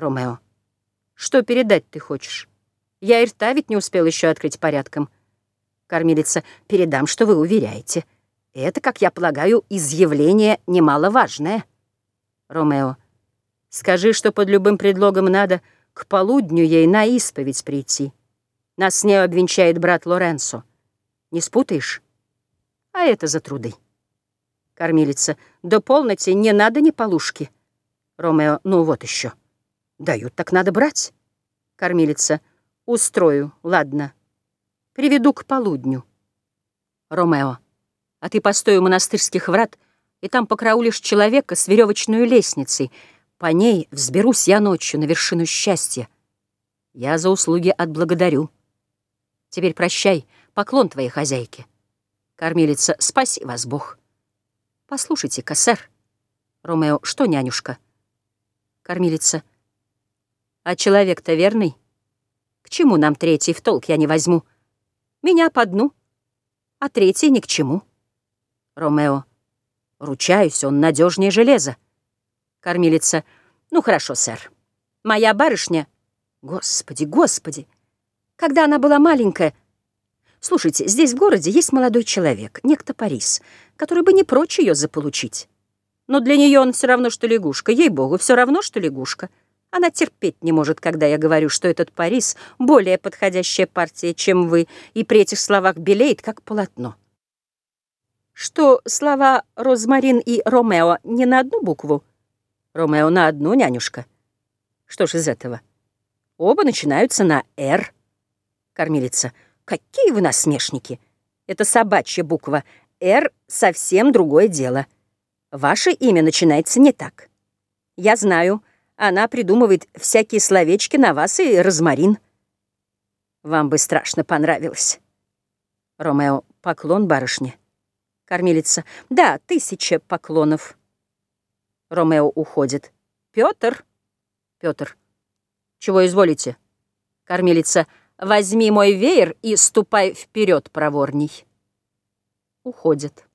Ромео. Что передать ты хочешь? Я и рта ведь не успел еще открыть порядком. Кормилица. Передам, что вы уверяете. Это, как я полагаю, изъявление немаловажное. Ромео. Скажи, что под любым предлогом надо к полудню ей на исповедь прийти. Нас с нею обвенчает брат Лоренцо. Не спутаешь? А это за труды. Кормилица. До полноте не надо ни полушки. Ромео. Ну вот еще. Дают, так надо брать. Кормилица. Устрою, ладно. Приведу к полудню. Ромео. А ты постой у монастырских врат, и там покраулишь человека с веревочной лестницей. По ней взберусь я ночью на вершину счастья. Я за услуги отблагодарю. Теперь прощай, поклон твоей хозяйке. Кормилица, спаси вас Бог. Послушайте-ка, сэр. Ромео, что, нянюшка? Кормилица, а человек-то верный? К чему нам третий в толк я не возьму? Меня по дну, а третий ни к чему. Ромео. Ручаюсь, он надежнее железа. Кормилица. Ну, хорошо, сэр. Моя барышня... Господи, господи! Когда она была маленькая... Слушайте, здесь в городе есть молодой человек, некто Парис, который бы не прочь ее заполучить. Но для нее он все равно, что лягушка. Ей-богу, все равно, что лягушка. Она терпеть не может, когда я говорю, что этот Парис более подходящая партия, чем вы, и при этих словах белеет, как полотно. Что слова «розмарин» и «Ромео» не на одну букву? Ромео на одну, нянюшка. Что ж из этого? Оба начинаются на «Р». Кормилица. Какие вы насмешники! Это собачья буква. «Р» — совсем другое дело. Ваше имя начинается не так. Я знаю, она придумывает всякие словечки на вас и розмарин. Вам бы страшно понравилось. Ромео, поклон барышне. Кормилица. Да, тысяча поклонов. Ромео уходит. Петр. Петр. Чего изволите? Кормилица. Возьми мой веер и ступай вперед проворней. Уходит.